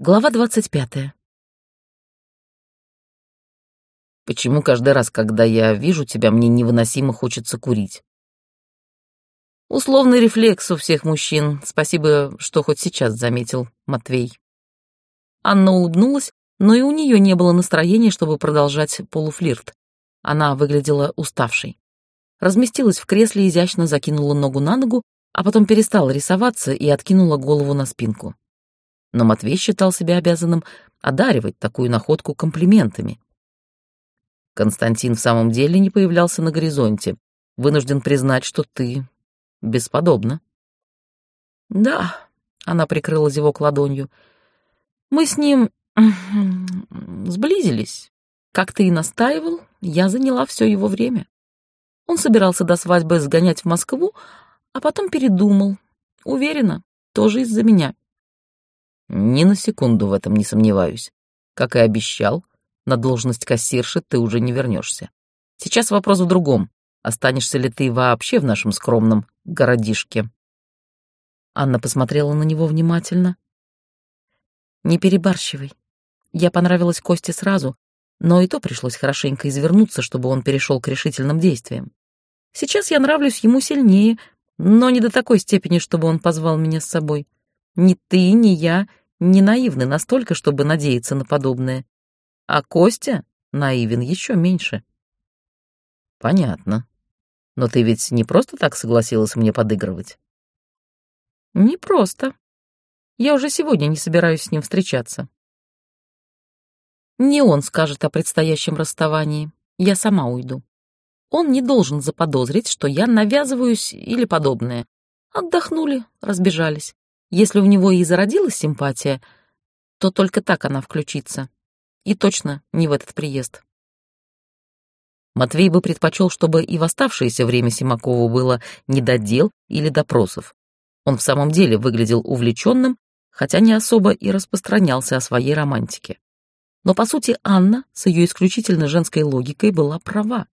Глава двадцать пятая. Почему каждый раз, когда я вижу тебя, мне невыносимо хочется курить? Условный рефлекс у всех мужчин. Спасибо, что хоть сейчас заметил, Матвей. Анна улыбнулась, но и у нее не было настроения, чтобы продолжать полуфлирт. Она выглядела уставшей. Разместилась в кресле, изящно закинула ногу на ногу, а потом перестала рисоваться и откинула голову на спинку но Матвей считал себя обязанным одаривать такую находку комплиментами. Константин в самом деле не появлялся на горизонте. Вынужден признать, что ты бесподобна. Да, она прикрыла зевок ладонью. Мы с ним сблизились. Как ты и настаивал, я заняла все его время. Он собирался до свадьбы сгонять в Москву, а потом передумал. Уверена, тоже из-за меня. Ни на секунду в этом не сомневаюсь. Как и обещал, на должность кассирши ты уже не вернешься. Сейчас вопрос в другом. Останешься ли ты вообще в нашем скромном городишке? Анна посмотрела на него внимательно. Не перебарщивай. Я понравилась Косте сразу, но и то пришлось хорошенько извернуться, чтобы он перешел к решительным действиям. Сейчас я нравлюсь ему сильнее, но не до такой степени, чтобы он позвал меня с собой. Ни ты, ни я не наивны настолько, чтобы надеяться на подобное. А Костя наивен еще меньше. Понятно. Но ты ведь не просто так согласилась мне подыгрывать? Не просто. Я уже сегодня не собираюсь с ним встречаться. Не он скажет о предстоящем расставании. Я сама уйду. Он не должен заподозрить, что я навязываюсь или подобное. Отдохнули, разбежались. Если у него и зародилась симпатия, то только так она включится. И точно не в этот приезд. Матвей бы предпочел, чтобы и в оставшееся время Симакову было не до дел или допросов. Он в самом деле выглядел увлеченным, хотя не особо и распространялся о своей романтике. Но, по сути, Анна с ее исключительно женской логикой была права.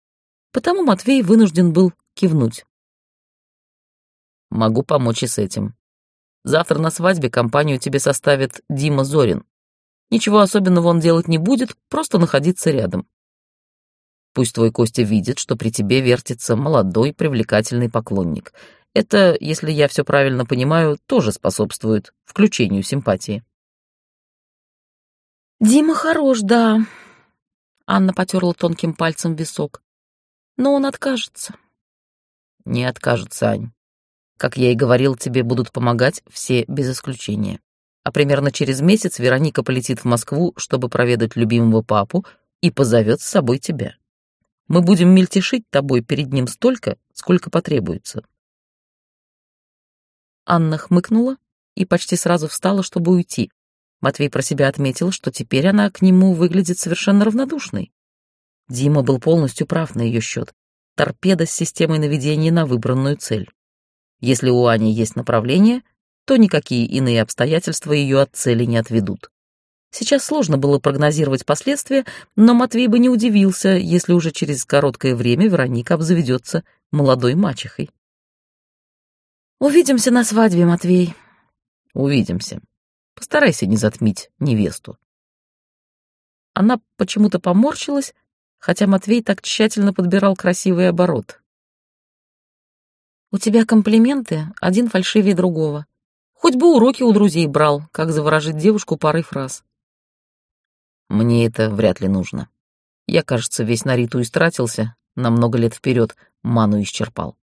Потому Матвей вынужден был кивнуть. «Могу помочь и с этим», Завтра на свадьбе компанию тебе составит Дима Зорин. Ничего особенного он делать не будет, просто находиться рядом. Пусть твой Костя видит, что при тебе вертится молодой, привлекательный поклонник. Это, если я все правильно понимаю, тоже способствует включению симпатии. «Дима хорош, да», — Анна потерла тонким пальцем висок. «Но он откажется». «Не откажется, Ань. Как я и говорил, тебе будут помогать все без исключения. А примерно через месяц Вероника полетит в Москву, чтобы проведать любимого папу, и позовет с собой тебя. Мы будем мельтешить тобой перед ним столько, сколько потребуется. Анна хмыкнула и почти сразу встала, чтобы уйти. Матвей про себя отметил, что теперь она к нему выглядит совершенно равнодушной. Дима был полностью прав на ее счет. Торпеда с системой наведения на выбранную цель. Если у Ани есть направление, то никакие иные обстоятельства ее от цели не отведут. Сейчас сложно было прогнозировать последствия, но Матвей бы не удивился, если уже через короткое время Вероника обзаведется молодой мачехой. «Увидимся на свадьбе, Матвей». «Увидимся. Постарайся не затмить невесту». Она почему-то поморщилась, хотя Матвей так тщательно подбирал красивый оборот. У тебя комплименты один фальшивее другого. Хоть бы уроки у друзей брал, как заворожить девушку парой фраз. Мне это вряд ли нужно. Я, кажется, весь на Риту истратился, на много лет вперед ману исчерпал.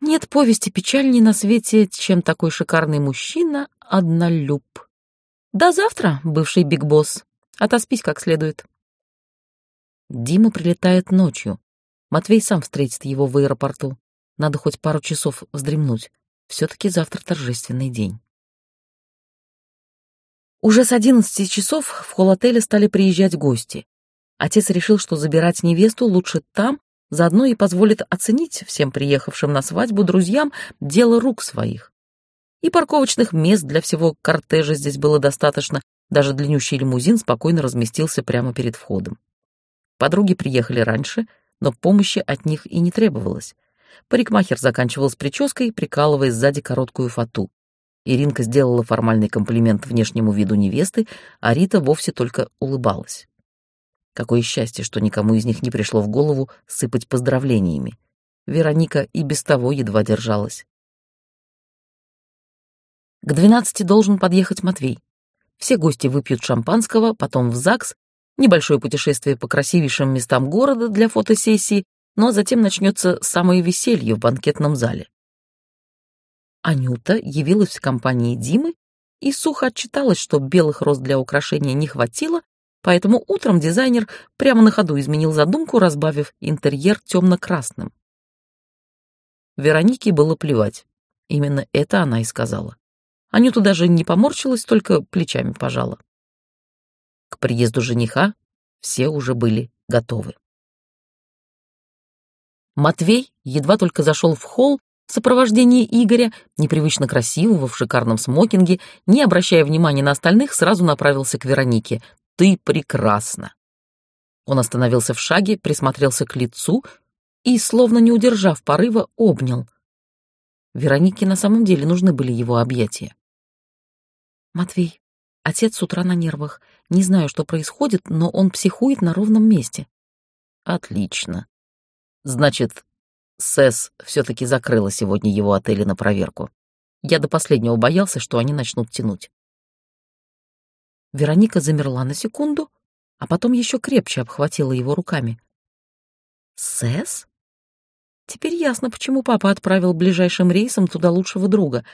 Нет повести печальней на свете, чем такой шикарный мужчина — однолюб. До завтра, бывший Биг Босс. Отоспись как следует. Дима прилетает ночью. Матвей сам встретит его в аэропорту. Надо хоть пару часов вздремнуть. Все-таки завтра торжественный день. Уже с одиннадцати часов в холл отеля стали приезжать гости. Отец решил, что забирать невесту лучше там, заодно и позволит оценить всем приехавшим на свадьбу друзьям дело рук своих. И парковочных мест для всего кортежа здесь было достаточно, даже длиннющий лимузин спокойно разместился прямо перед входом. Подруги приехали раньше, но помощи от них и не требовалось. Парикмахер заканчивал с прической, прикалывая сзади короткую фату. Иринка сделала формальный комплимент внешнему виду невесты, а Рита вовсе только улыбалась. Какое счастье, что никому из них не пришло в голову сыпать поздравлениями. Вероника и без того едва держалась. К двенадцати должен подъехать Матвей. Все гости выпьют шампанского, потом в ЗАГС, небольшое путешествие по красивейшим местам города для фотосессии, но затем начнется самое веселье в банкетном зале. Анюта явилась в компании Димы и сухо отчиталась, что белых роз для украшения не хватило, поэтому утром дизайнер прямо на ходу изменил задумку, разбавив интерьер темно-красным. Веронике было плевать. Именно это она и сказала. Анюта даже не поморщилась, только плечами пожала. К приезду жениха все уже были готовы. Матвей едва только зашел в холл, в сопровождении Игоря, непривычно красивого, в шикарном смокинге, не обращая внимания на остальных, сразу направился к Веронике. «Ты прекрасна!» Он остановился в шаге, присмотрелся к лицу и, словно не удержав порыва, обнял. Веронике на самом деле нужны были его объятия. «Матвей, отец с утра на нервах. Не знаю, что происходит, но он психует на ровном месте». «Отлично. Значит, СЭС все-таки закрыла сегодня его отели на проверку. Я до последнего боялся, что они начнут тянуть. Вероника замерла на секунду, а потом еще крепче обхватила его руками. «СЭС?» Теперь ясно, почему папа отправил ближайшим рейсом туда лучшего друга.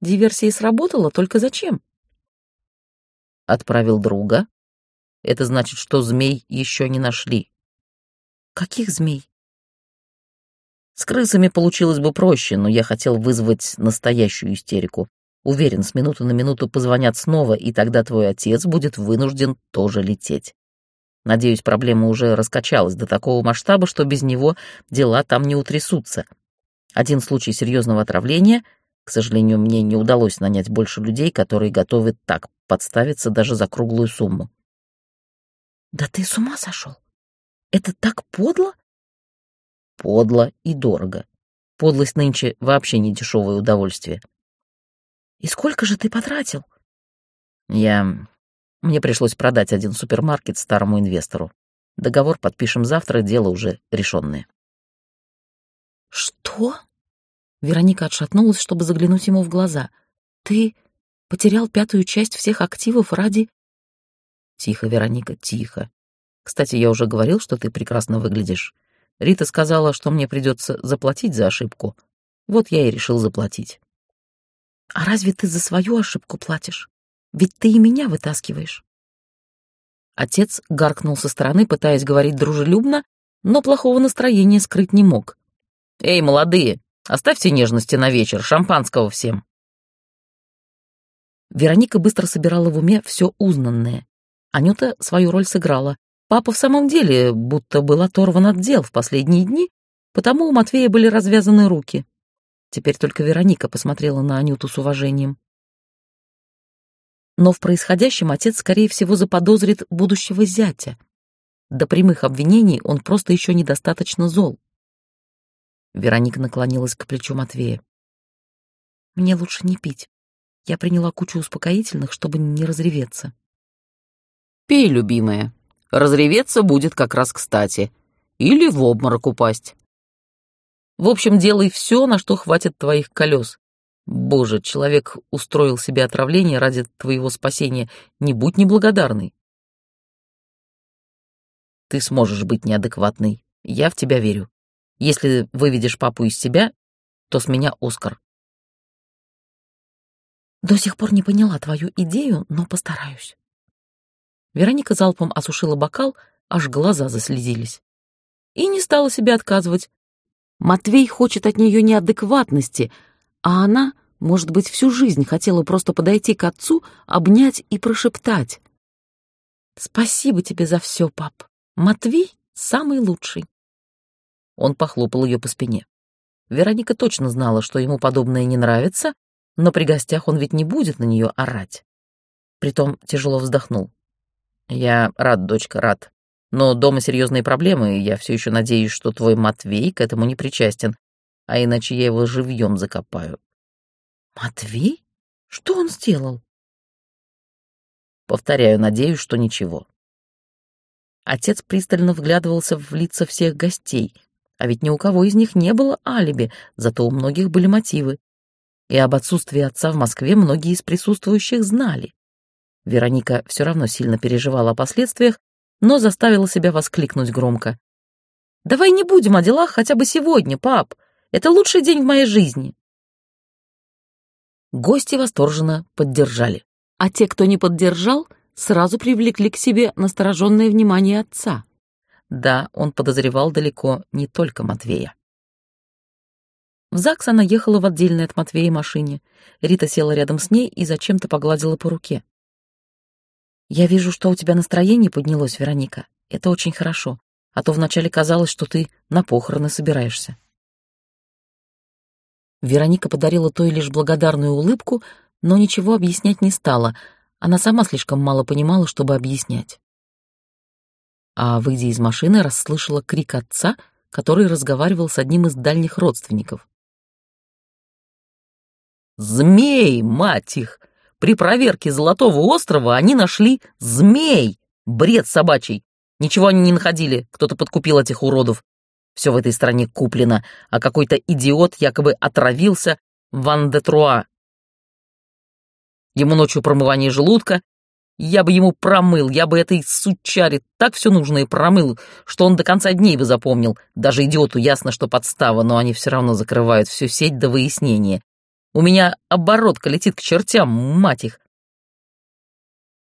Диверсия сработала, только зачем? Отправил друга? Это значит, что змей еще не нашли. Каких змей? С крысами получилось бы проще, но я хотел вызвать настоящую истерику. Уверен, с минуты на минуту позвонят снова, и тогда твой отец будет вынужден тоже лететь. Надеюсь, проблема уже раскачалась до такого масштаба, что без него дела там не утрясутся. Один случай серьезного отравления, к сожалению, мне не удалось нанять больше людей, которые готовы так подставиться даже за круглую сумму. «Да ты с ума сошел? Это так подло?» Подло и дорого. Подлость нынче вообще не дешевое удовольствие. И сколько же ты потратил? Я... Мне пришлось продать один супермаркет старому инвестору. Договор подпишем завтра, дело уже решенное. Что? Вероника отшатнулась, чтобы заглянуть ему в глаза. Ты потерял пятую часть всех активов ради... Тихо, Вероника, тихо. Кстати, я уже говорил, что ты прекрасно выглядишь. Рита сказала, что мне придется заплатить за ошибку. Вот я и решил заплатить. А разве ты за свою ошибку платишь? Ведь ты и меня вытаскиваешь. Отец гаркнул со стороны, пытаясь говорить дружелюбно, но плохого настроения скрыть не мог. «Эй, молодые, оставьте нежности на вечер, шампанского всем!» Вероника быстро собирала в уме все узнанное. Анюта свою роль сыграла, Папа в самом деле будто был оторван от дел в последние дни, потому у Матвея были развязаны руки. Теперь только Вероника посмотрела на Анюту с уважением. Но в происходящем отец, скорее всего, заподозрит будущего зятя. До прямых обвинений он просто еще недостаточно зол. Вероника наклонилась к плечу Матвея. «Мне лучше не пить. Я приняла кучу успокоительных, чтобы не разреветься». «Пей, любимая», Разреветься будет как раз кстати. Или в обморок упасть. В общем, делай все, на что хватит твоих колес. Боже, человек устроил себе отравление ради твоего спасения. Не будь неблагодарный. Ты сможешь быть неадекватной. Я в тебя верю. Если выведешь папу из себя, то с меня Оскар. До сих пор не поняла твою идею, но постараюсь. Вероника залпом осушила бокал, аж глаза заслезились. И не стала себе отказывать. Матвей хочет от нее неадекватности, а она, может быть, всю жизнь хотела просто подойти к отцу, обнять и прошептать. «Спасибо тебе за все, пап. Матвей самый лучший». Он похлопал ее по спине. Вероника точно знала, что ему подобное не нравится, но при гостях он ведь не будет на нее орать. Притом тяжело вздохнул. Я рад, дочка, рад. Но дома серьезные проблемы, и я все еще надеюсь, что твой Матвей к этому не причастен, а иначе я его живьем закопаю. Матвей? Что он сделал? Повторяю, надеюсь, что ничего. Отец пристально вглядывался в лица всех гостей, а ведь ни у кого из них не было алиби, зато у многих были мотивы. И об отсутствии отца в Москве многие из присутствующих знали. Вероника все равно сильно переживала о последствиях, но заставила себя воскликнуть громко. «Давай не будем о делах хотя бы сегодня, пап. Это лучший день в моей жизни». Гости восторженно поддержали. А те, кто не поддержал, сразу привлекли к себе настороженное внимание отца. Да, он подозревал далеко не только Матвея. В ЗАГС она ехала в отдельной от Матвея машине. Рита села рядом с ней и зачем-то погладила по руке. «Я вижу, что у тебя настроение поднялось, Вероника. Это очень хорошо. А то вначале казалось, что ты на похороны собираешься». Вероника подарила той лишь благодарную улыбку, но ничего объяснять не стала. Она сама слишком мало понимала, чтобы объяснять. А, выйдя из машины, расслышала крик отца, который разговаривал с одним из дальних родственников. «Змей, мать их! При проверке Золотого острова они нашли змей! Бред собачий! Ничего они не находили, кто-то подкупил этих уродов. Все в этой стране куплено, а какой-то идиот якобы отравился в Андетруа. Ему ночью промывание желудка. Я бы ему промыл, я бы этой сучаре так все нужное промыл, что он до конца дней бы запомнил. Даже идиоту ясно, что подстава, но они все равно закрывают всю сеть до выяснения. У меня оборотка летит к чертям, мать их.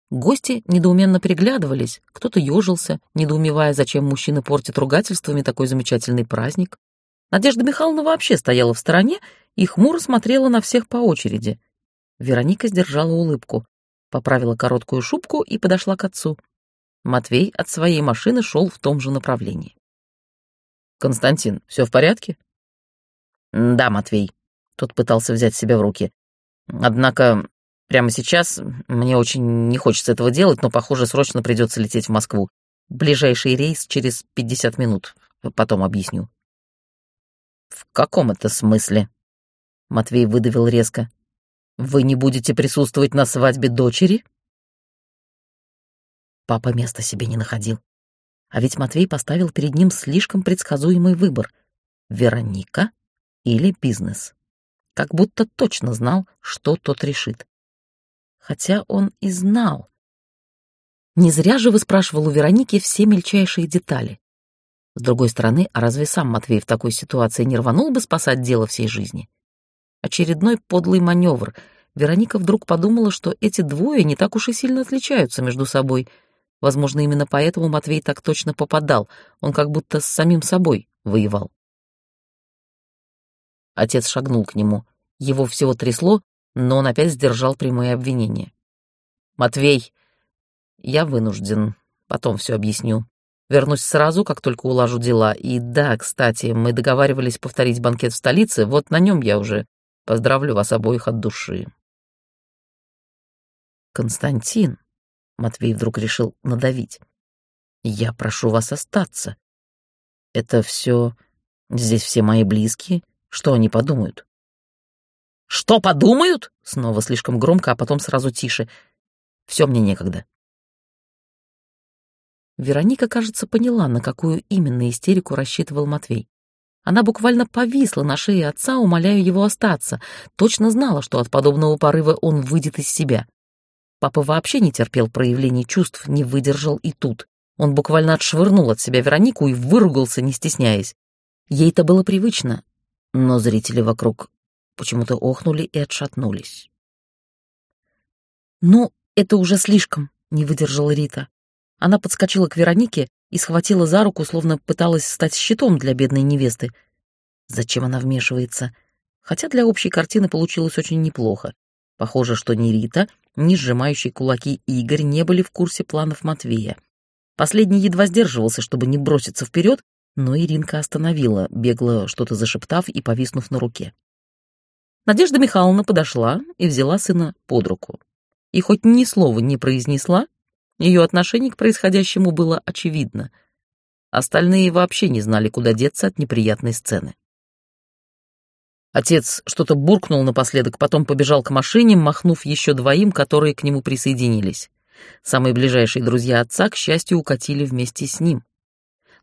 Гости недоуменно переглядывались, кто-то ежился, недоумевая, зачем мужчины портят ругательствами такой замечательный праздник. Надежда Михайловна вообще стояла в стороне и хмуро смотрела на всех по очереди. Вероника сдержала улыбку, поправила короткую шубку и подошла к отцу. Матвей от своей машины шел в том же направлении. «Константин, все в порядке?» «Да, Матвей», — тот пытался взять себя в руки. «Однако прямо сейчас мне очень не хочется этого делать, но, похоже, срочно придется лететь в Москву. Ближайший рейс через пятьдесят минут. Потом объясню». «В каком это смысле?» Матвей выдавил резко. Вы не будете присутствовать на свадьбе дочери? Папа места себе не находил. А ведь Матвей поставил перед ним слишком предсказуемый выбор — Вероника или бизнес. Как будто точно знал, что тот решит. Хотя он и знал. Не зря же выспрашивал у Вероники все мельчайшие детали. С другой стороны, а разве сам Матвей в такой ситуации не рванул бы спасать дело всей жизни? Очередной подлый маневр. Вероника вдруг подумала, что эти двое не так уж и сильно отличаются между собой. Возможно, именно поэтому Матвей так точно попадал. Он как будто с самим собой воевал. Отец шагнул к нему. Его всего трясло, но он опять сдержал прямое обвинение. «Матвей, я вынужден. Потом все объясню. Вернусь сразу, как только улажу дела. И да, кстати, мы договаривались повторить банкет в столице, вот на нем я уже Поздравлю вас обоих от души. Константин, Матвей вдруг решил надавить. Я прошу вас остаться. Это все... Здесь все мои близкие. Что они подумают? Что подумают? Снова слишком громко, а потом сразу тише. Все мне некогда. Вероника, кажется, поняла, на какую именно истерику рассчитывал Матвей. Она буквально повисла на шее отца, умоляя его остаться. Точно знала, что от подобного порыва он выйдет из себя. Папа вообще не терпел проявлений чувств, не выдержал и тут. Он буквально отшвырнул от себя Веронику и выругался, не стесняясь. Ей это было привычно, но зрители вокруг почему-то охнули и отшатнулись. «Ну, это уже слишком», — не выдержала Рита. Она подскочила к Веронике и схватила за руку, словно пыталась стать щитом для бедной невесты. Зачем она вмешивается? Хотя для общей картины получилось очень неплохо. Похоже, что ни Рита, ни сжимающий кулаки Игорь не были в курсе планов Матвея. Последний едва сдерживался, чтобы не броситься вперед, но Иринка остановила, бегло что-то зашептав и повиснув на руке. Надежда Михайловна подошла и взяла сына под руку. И хоть ни слова не произнесла, ее отношение к происходящему было очевидно. Остальные вообще не знали, куда деться от неприятной сцены. Отец что-то буркнул напоследок, потом побежал к машине, махнув еще двоим, которые к нему присоединились. Самые ближайшие друзья отца, к счастью, укатили вместе с ним.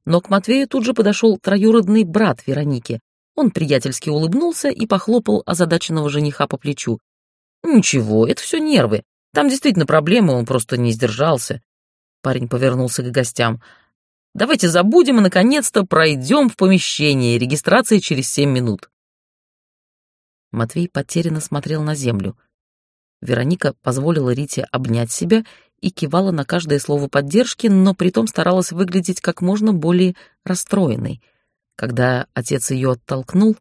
Но к Матвею тут же подошел троюродный брат Вероники. Он приятельски улыбнулся и похлопал озадаченного жениха по плечу. «Ничего, это все нервы. Там действительно проблемы, он просто не сдержался». Парень повернулся к гостям. «Давайте забудем и, наконец-то, пройдем в помещение. Регистрация через семь минут». Матвей потерянно смотрел на землю. Вероника позволила Рите обнять себя и кивала на каждое слово поддержки, но притом старалась выглядеть как можно более расстроенной. Когда отец ее оттолкнул,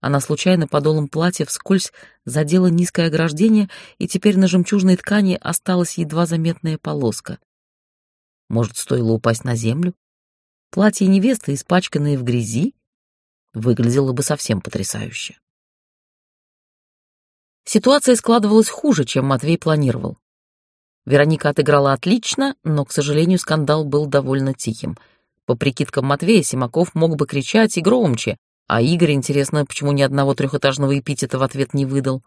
она случайно подолом платья вскользь задела низкое ограждение, и теперь на жемчужной ткани осталась едва заметная полоска. Может, стоило упасть на землю? Платье невесты, испачканное в грязи, выглядело бы совсем потрясающе. Ситуация складывалась хуже, чем Матвей планировал. Вероника отыграла отлично, но, к сожалению, скандал был довольно тихим. По прикидкам Матвея, Симаков мог бы кричать и громче, а Игорь, интересно, почему ни одного трехэтажного эпитета в ответ не выдал.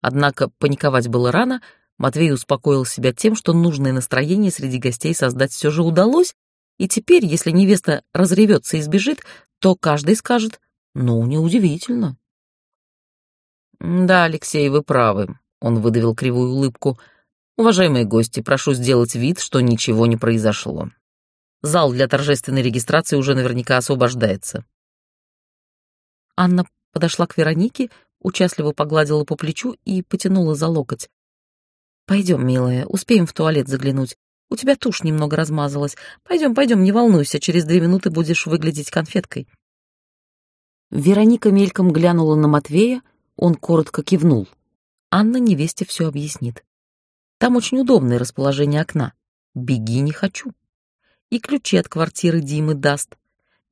Однако паниковать было рано, Матвей успокоил себя тем, что нужное настроение среди гостей создать все же удалось, и теперь, если невеста разревется и сбежит, то каждый скажет «ну, неудивительно». «Да, Алексей, вы правы», — он выдавил кривую улыбку. «Уважаемые гости, прошу сделать вид, что ничего не произошло. Зал для торжественной регистрации уже наверняка освобождается». Анна подошла к Веронике, участливо погладила по плечу и потянула за локоть. «Пойдем, милая, успеем в туалет заглянуть. У тебя тушь немного размазалась. Пойдем, пойдем, не волнуйся, через две минуты будешь выглядеть конфеткой». Вероника мельком глянула на Матвея, он коротко кивнул. Анна невесте все объяснит. Там очень удобное расположение окна. Беги, не хочу. И ключи от квартиры Димы даст.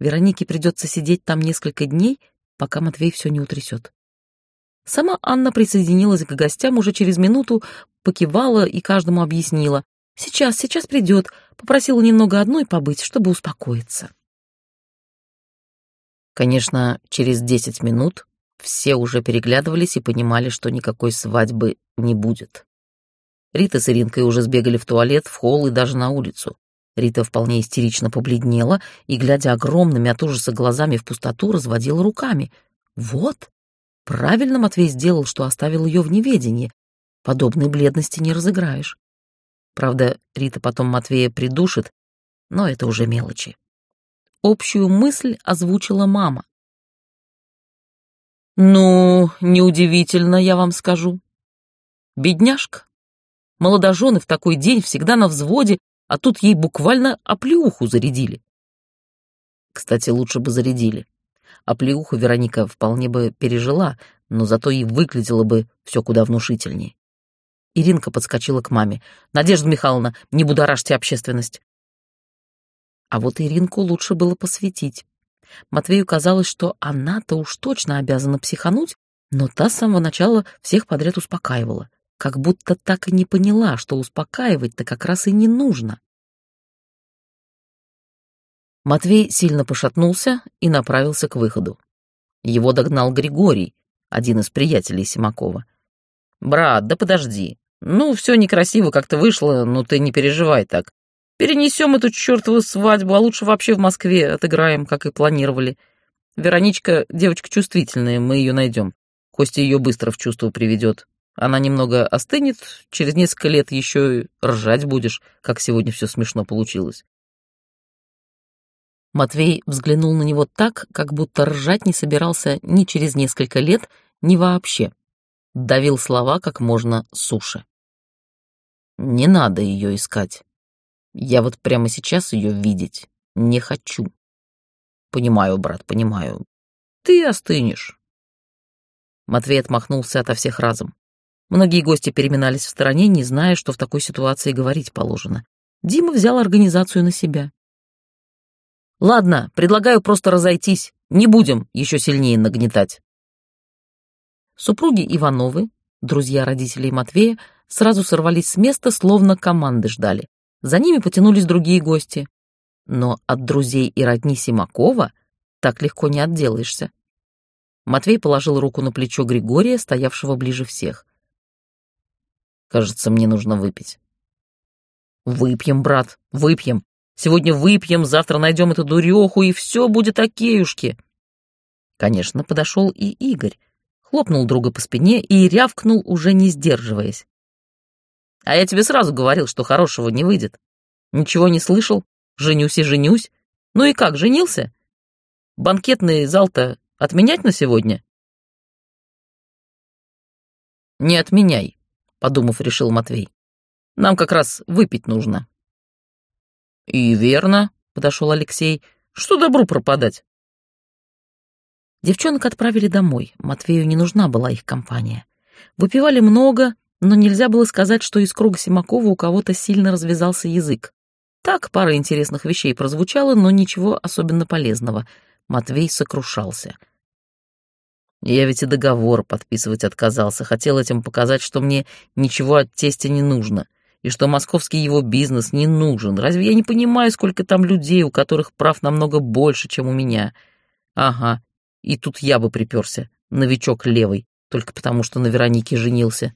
Веронике придется сидеть там несколько дней, пока Матвей все не утрясет. Сама Анна присоединилась к гостям уже через минуту, покивала и каждому объяснила. «Сейчас, сейчас придет», попросила немного одной побыть, чтобы успокоиться. Конечно, через десять минут все уже переглядывались и понимали, что никакой свадьбы не будет. Рита с Иринкой уже сбегали в туалет, в холл и даже на улицу. Рита вполне истерично побледнела и, глядя огромными от ужаса глазами в пустоту, разводила руками. «Вот! Правильно Матвей сделал, что оставил ее в неведении. Подобной бледности не разыграешь. Правда, Рита потом Матвея придушит, но это уже мелочи. Общую мысль озвучила мама. Ну, неудивительно, я вам скажу. Бедняжка. Молодожены в такой день всегда на взводе, а тут ей буквально оплеуху зарядили. Кстати, лучше бы зарядили. Оплеуху Вероника вполне бы пережила, но зато и выглядело бы все куда внушительнее. Иринка подскочила к маме. «Надежда Михайловна, не будоражьте общественность». А вот Иринку лучше было посвятить. Матвею казалось, что она-то уж точно обязана психануть, но та с самого начала всех подряд успокаивала, как будто так и не поняла, что успокаивать-то как раз и не нужно. Матвей сильно пошатнулся и направился к выходу. Его догнал Григорий, один из приятелей Симакова. «Брат, да подожди. Ну, все некрасиво как-то вышло, но ты не переживай так. Перенесем эту чертову свадьбу, а лучше вообще в Москве отыграем, как и планировали. Вероничка девочка чувствительная, мы ее найдем. Костя ее быстро в чувство приведет. Она немного остынет, через несколько лет еще ржать будешь, как сегодня все смешно получилось. Матвей взглянул на него так, как будто ржать не собирался ни через несколько лет, ни вообще. Давил слова как можно суше. Не надо ее искать. Я вот прямо сейчас ее видеть не хочу. Понимаю, брат, понимаю. Ты остынешь. Матвей отмахнулся ото всех разом. Многие гости переминались в стороне, не зная, что в такой ситуации говорить положено. Дима взял организацию на себя. «Ладно, предлагаю просто разойтись. Не будем еще сильнее нагнетать». Супруги Ивановы, друзья родителей Матвея, сразу сорвались с места, словно команды ждали. За ними потянулись другие гости. Но от друзей и родни Симакова так легко не отделаешься. Матвей положил руку на плечо Григория, стоявшего ближе всех. «Кажется, мне нужно выпить». «Выпьем, брат, выпьем. Сегодня выпьем, завтра найдем эту дуреху, и все будет океюшки». Конечно, подошел и Игорь, хлопнул друга по спине и рявкнул, уже не сдерживаясь. «А я тебе сразу говорил, что хорошего не выйдет. Ничего не слышал? Женюсь и женюсь. Ну и как, женился? Банкетный зал-то отменять на сегодня?» «Не отменяй», — подумав, решил Матвей. «Нам как раз выпить нужно». «И верно», — подошел Алексей. «Что добру пропадать?» Девчонок отправили домой. Матвею не нужна была их компания. Выпивали много, но нельзя было сказать, что из круга Симакова у кого-то сильно развязался язык. Так, пара интересных вещей прозвучала, но ничего особенно полезного. Матвей сокрушался. Я ведь и договор подписывать отказался, хотел этим показать, что мне ничего от тестя не нужно, и что московский его бизнес не нужен. Разве я не понимаю, сколько там людей, у которых прав намного больше, чем у меня? Ага, и тут я бы приперся, новичок левый, только потому что на Веронике женился.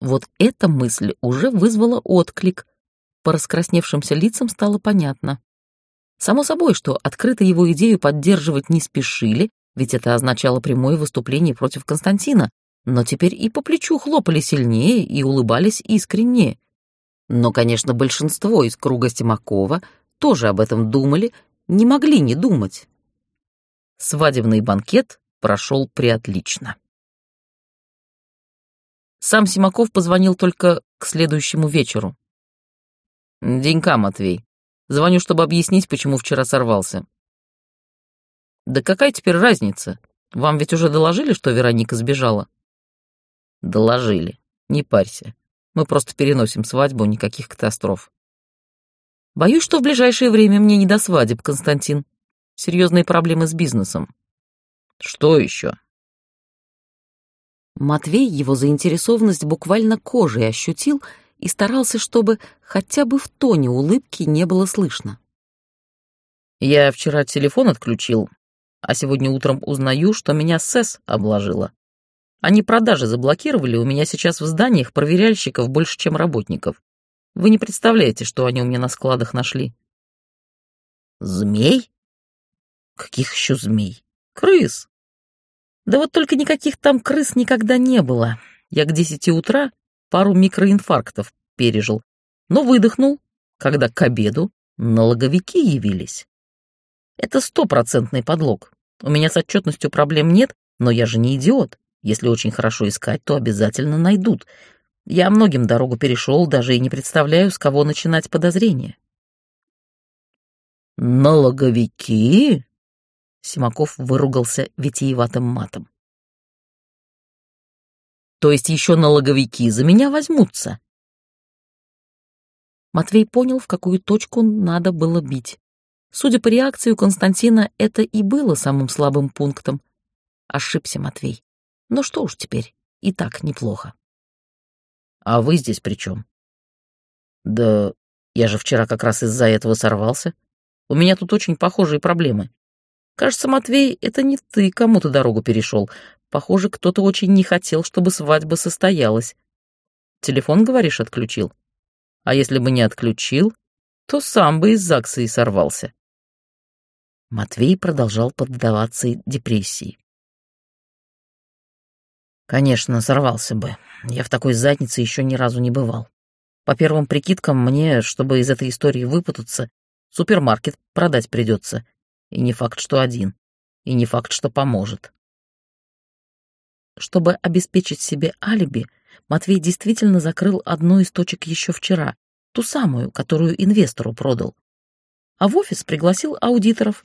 Вот эта мысль уже вызвала отклик — по раскрасневшимся лицам стало понятно. Само собой, что открыто его идею поддерживать не спешили, ведь это означало прямое выступление против Константина, но теперь и по плечу хлопали сильнее и улыбались искреннее. Но, конечно, большинство из круга Стимакова тоже об этом думали, не могли не думать. Свадебный банкет прошел приотлично. Сам Симаков позвонил только к следующему вечеру. «Денька, Матвей. Звоню, чтобы объяснить, почему вчера сорвался». «Да какая теперь разница? Вам ведь уже доложили, что Вероника сбежала?» «Доложили. Не парься. Мы просто переносим свадьбу, никаких катастроф». «Боюсь, что в ближайшее время мне не до свадеб, Константин. Серьезные проблемы с бизнесом». «Что еще?» Матвей его заинтересованность буквально кожей ощутил и старался, чтобы хотя бы в тоне улыбки не было слышно. «Я вчера телефон отключил, а сегодня утром узнаю, что меня СЭС обложила. Они продажи заблокировали, у меня сейчас в зданиях проверяльщиков больше, чем работников. Вы не представляете, что они у меня на складах нашли». «Змей? Каких еще змей? Крыс!» «Да вот только никаких там крыс никогда не было. Я к десяти утра пару микроинфарктов пережил, но выдохнул, когда к обеду налоговики явились. Это стопроцентный подлог. У меня с отчетностью проблем нет, но я же не идиот. Если очень хорошо искать, то обязательно найдут. Я многим дорогу перешел, даже и не представляю, с кого начинать подозрения. «Налоговики?» Симаков выругался витиеватым матом. То есть еще налоговики за меня возьмутся. Матвей понял, в какую точку надо было бить. Судя по реакции у Константина, это и было самым слабым пунктом. Ошибся Матвей. Но что уж теперь, и так неплохо. «А вы здесь при чем?» «Да я же вчера как раз из-за этого сорвался. У меня тут очень похожие проблемы. Кажется, Матвей, это не ты кому-то дорогу перешел. Похоже, кто-то очень не хотел, чтобы свадьба состоялась. Телефон, говоришь, отключил? А если бы не отключил, то сам бы из ЗАГСа и сорвался. Матвей продолжал поддаваться депрессии. Конечно, сорвался бы. Я в такой заднице еще ни разу не бывал. По первым прикидкам, мне, чтобы из этой истории выпутаться, супермаркет продать придется. И не факт, что один. И не факт, что поможет. Чтобы обеспечить себе алиби, Матвей действительно закрыл одну из точек еще вчера, ту самую, которую инвестору продал. А в офис пригласил аудиторов.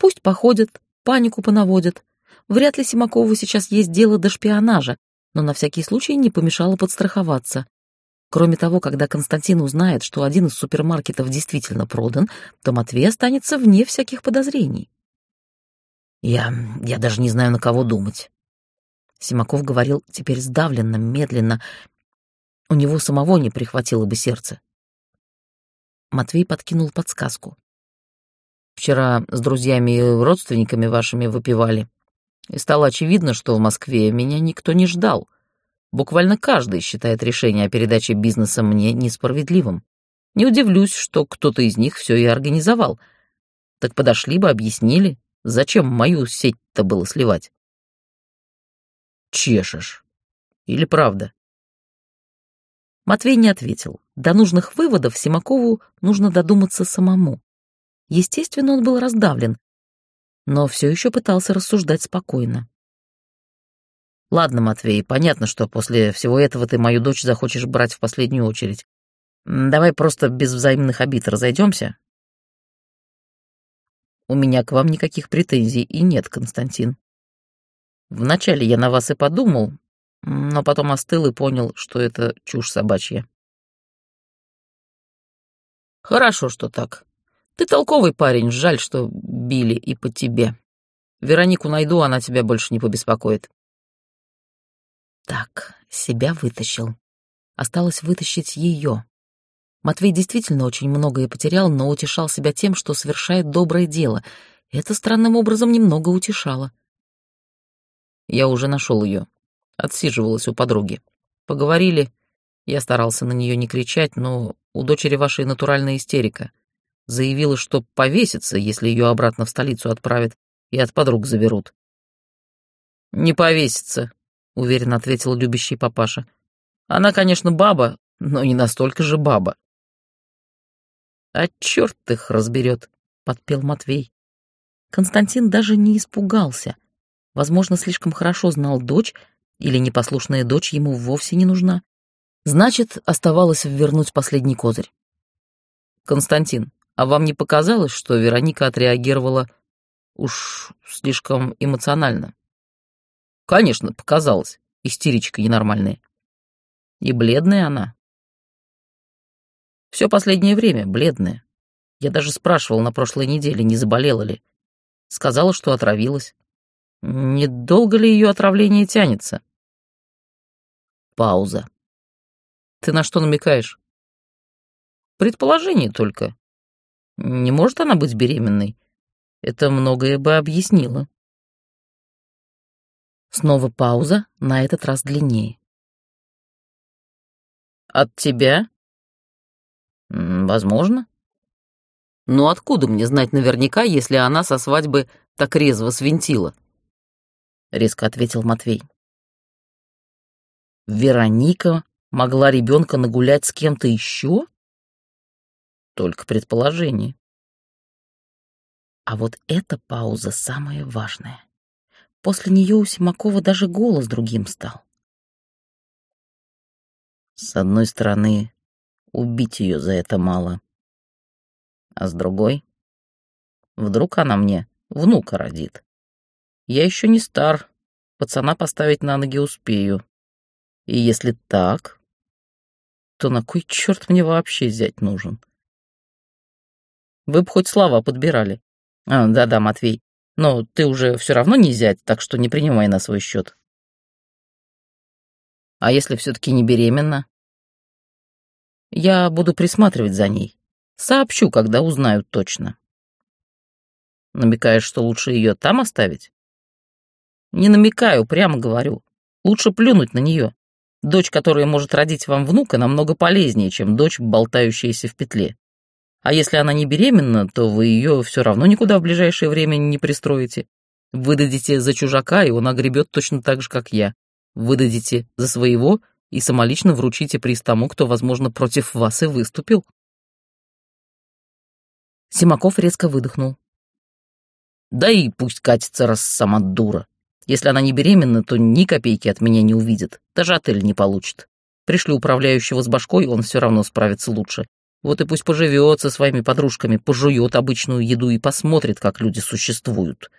Пусть походят, панику понаводят. Вряд ли Симакову сейчас есть дело до шпионажа, но на всякий случай не помешало подстраховаться. Кроме того, когда Константин узнает, что один из супермаркетов действительно продан, то Матвей останется вне всяких подозрений. «Я... я даже не знаю, на кого думать», Симаков говорил теперь сдавленно, медленно. У него самого не прихватило бы сердце. Матвей подкинул подсказку. Вчера с друзьями и родственниками вашими выпивали. И стало очевидно, что в Москве меня никто не ждал. Буквально каждый считает решение о передаче бизнеса мне несправедливым. Не удивлюсь, что кто-то из них все и организовал. Так подошли бы, объяснили, зачем мою сеть-то было сливать. Чешешь. Или правда? Матвей не ответил. До нужных выводов Симакову нужно додуматься самому. Естественно, он был раздавлен, но все еще пытался рассуждать спокойно. «Ладно, Матвей, понятно, что после всего этого ты мою дочь захочешь брать в последнюю очередь. Давай просто без взаимных обид разойдемся. У меня к вам никаких претензий и нет, Константин. Вначале я на вас и подумал, но потом остыл и понял, что это чушь собачья. Хорошо, что так. Ты толковый парень, жаль, что били и по тебе. Веронику найду, она тебя больше не побеспокоит. Так, себя вытащил. Осталось вытащить ее. Матвей действительно очень многое потерял, но утешал себя тем, что совершает доброе дело. Это странным образом немного утешало. Я уже нашел ее. Отсиживалась у подруги. Поговорили. Я старался на нее не кричать, но у дочери вашей натуральная истерика. Заявила, что повесится, если ее обратно в столицу отправят и от подруг заберут. «Не повесится», — уверенно ответил любящий папаша. «Она, конечно, баба, но не настолько же баба». «А черт их разберет», — подпел Матвей. Константин даже не испугался. Возможно, слишком хорошо знал дочь, или непослушная дочь ему вовсе не нужна. Значит, оставалось вернуть последний козырь. «Константин, а вам не показалось, что Вероника отреагировала уж слишком эмоционально?» «Конечно, показалось. Истеричка ненормальная. И бледная она. Все последнее время бледная. Я даже спрашивал на прошлой неделе, не заболела ли. Сказала, что отравилась. Недолго ли ее отравление тянется? Пауза. Ты на что намекаешь? Предположение только. Не может она быть беременной. Это многое бы объяснило. Снова пауза, на этот раз длиннее. От тебя? Возможно. Но откуда мне знать наверняка, если она со свадьбы так резво свинтила? Резко ответил Матвей. Вероника могла ребенка нагулять с кем-то еще? Только предположение. А вот эта пауза самая важная. После нее у Симакова даже голос другим стал. С одной стороны, убить ее за это мало. А с другой, вдруг она мне внука родит. Я еще не стар, пацана поставить на ноги успею. И если так, то на кой черт мне вообще зять нужен? Вы бы хоть слова подбирали. А, да-да, Матвей, но ты уже все равно не зять, так что не принимай на свой счет. А если все-таки не беременна? Я буду присматривать за ней. Сообщу, когда узнаю точно. Намекаешь, что лучше ее там оставить? Не намекаю, прямо говорю. Лучше плюнуть на нее. Дочь, которая может родить вам внука, намного полезнее, чем дочь, болтающаяся в петле. А если она не беременна, то вы ее все равно никуда в ближайшее время не пристроите. Выдадите за чужака, и он огребет точно так же, как я. Выдадите за своего, и самолично вручите приз тому, кто, возможно, против вас и выступил. Симаков резко выдохнул. Да и пусть катится, раз сама дура. Если она не беременна, то ни копейки от меня не увидит, даже отель не получит. Пришли управляющего с башкой, он все равно справится лучше. Вот и пусть поживет со своими подружками, пожует обычную еду и посмотрит, как люди существуют.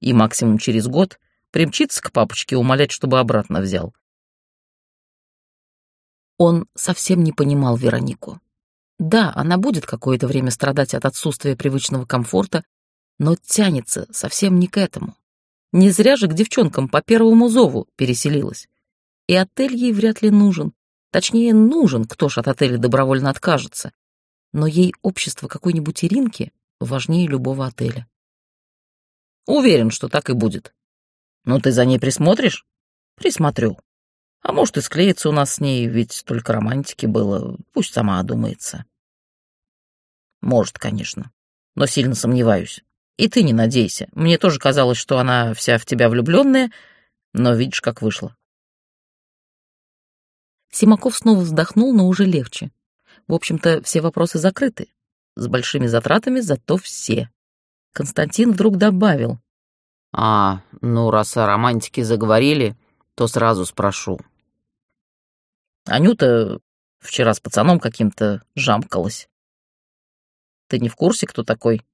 И максимум через год примчится к папочке умолять, чтобы обратно взял. Он совсем не понимал Веронику. Да, она будет какое-то время страдать от отсутствия привычного комфорта, но тянется совсем не к этому. Не зря же к девчонкам по первому зову переселилась. И отель ей вряд ли нужен. Точнее, нужен, кто ж от отеля добровольно откажется. Но ей общество какой-нибудь Иринки важнее любого отеля. Уверен, что так и будет. Ну, ты за ней присмотришь? Присмотрю. А может, и склеится у нас с ней, ведь столько романтики было. Пусть сама одумается. Может, конечно. Но сильно сомневаюсь. И ты не надейся. Мне тоже казалось, что она вся в тебя влюбленная, но видишь, как вышло. Симаков снова вздохнул, но уже легче. В общем-то, все вопросы закрыты. С большими затратами, зато все. Константин вдруг добавил. «А, ну, раз о романтике заговорили, то сразу спрошу. Анюта вчера с пацаном каким-то жамкалась. Ты не в курсе, кто такой?»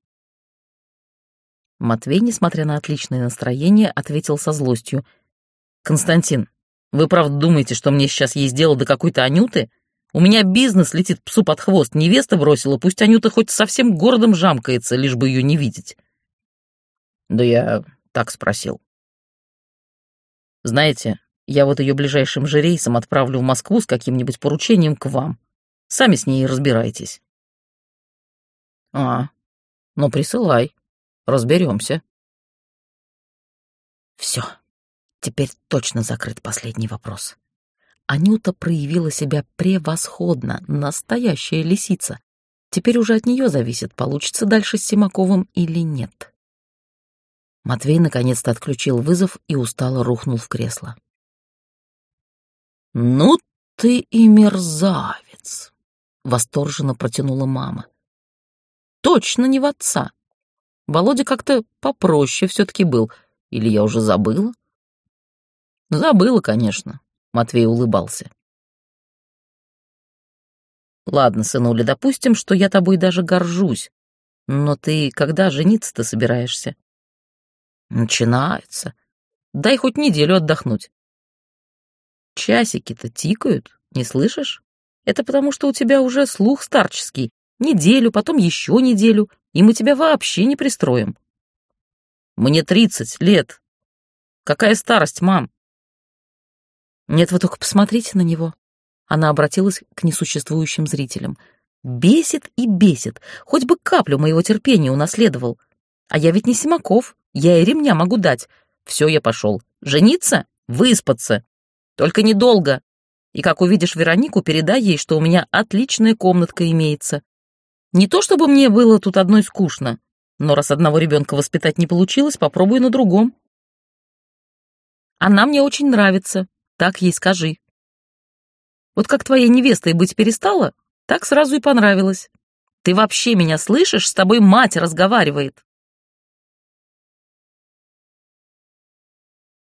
Матвей, несмотря на отличное настроение, ответил со злостью. «Константин, вы правда думаете, что мне сейчас есть дело до какой-то Анюты? У меня бизнес летит псу под хвост, невеста бросила, пусть Анюта хоть совсем городом жамкается, лишь бы ее не видеть». «Да я так спросил». «Знаете, я вот ее ближайшим же рейсом отправлю в Москву с каким-нибудь поручением к вам. Сами с ней разбирайтесь». «А, ну присылай», Разберемся. Все. Теперь точно закрыт последний вопрос. Анюта проявила себя превосходно, настоящая лисица. Теперь уже от нее зависит, получится дальше с Симаковым или нет. Матвей наконец-то отключил вызов и устало рухнул в кресло. «Ну ты и мерзавец!» — восторженно протянула мама. «Точно не в отца. Володя как-то попроще все-таки был. Или я уже забыла? Забыла, конечно, Матвей улыбался. Ладно, сынуля, допустим, что я тобой даже горжусь. Но ты когда жениться-то собираешься? Начинается. Дай хоть неделю отдохнуть. Часики-то тикают, не слышишь? Это потому, что у тебя уже слух старческий. Неделю, потом еще неделю, и мы тебя вообще не пристроим. Мне тридцать лет. Какая старость, мам? Нет, вы только посмотрите на него. Она обратилась к несуществующим зрителям. Бесит и бесит. Хоть бы каплю моего терпения унаследовал. А я ведь не Симаков. Я и ремня могу дать. Все, я пошел. Жениться? Выспаться. Только недолго. И как увидишь Веронику, передай ей, что у меня отличная комнатка имеется. Не то чтобы мне было тут одной скучно, но раз одного ребенка воспитать не получилось, попробуй на другом. Она мне очень нравится, так ей скажи. Вот как твоя невеста и быть перестала, так сразу и понравилось. Ты вообще меня слышишь? С тобой мать разговаривает.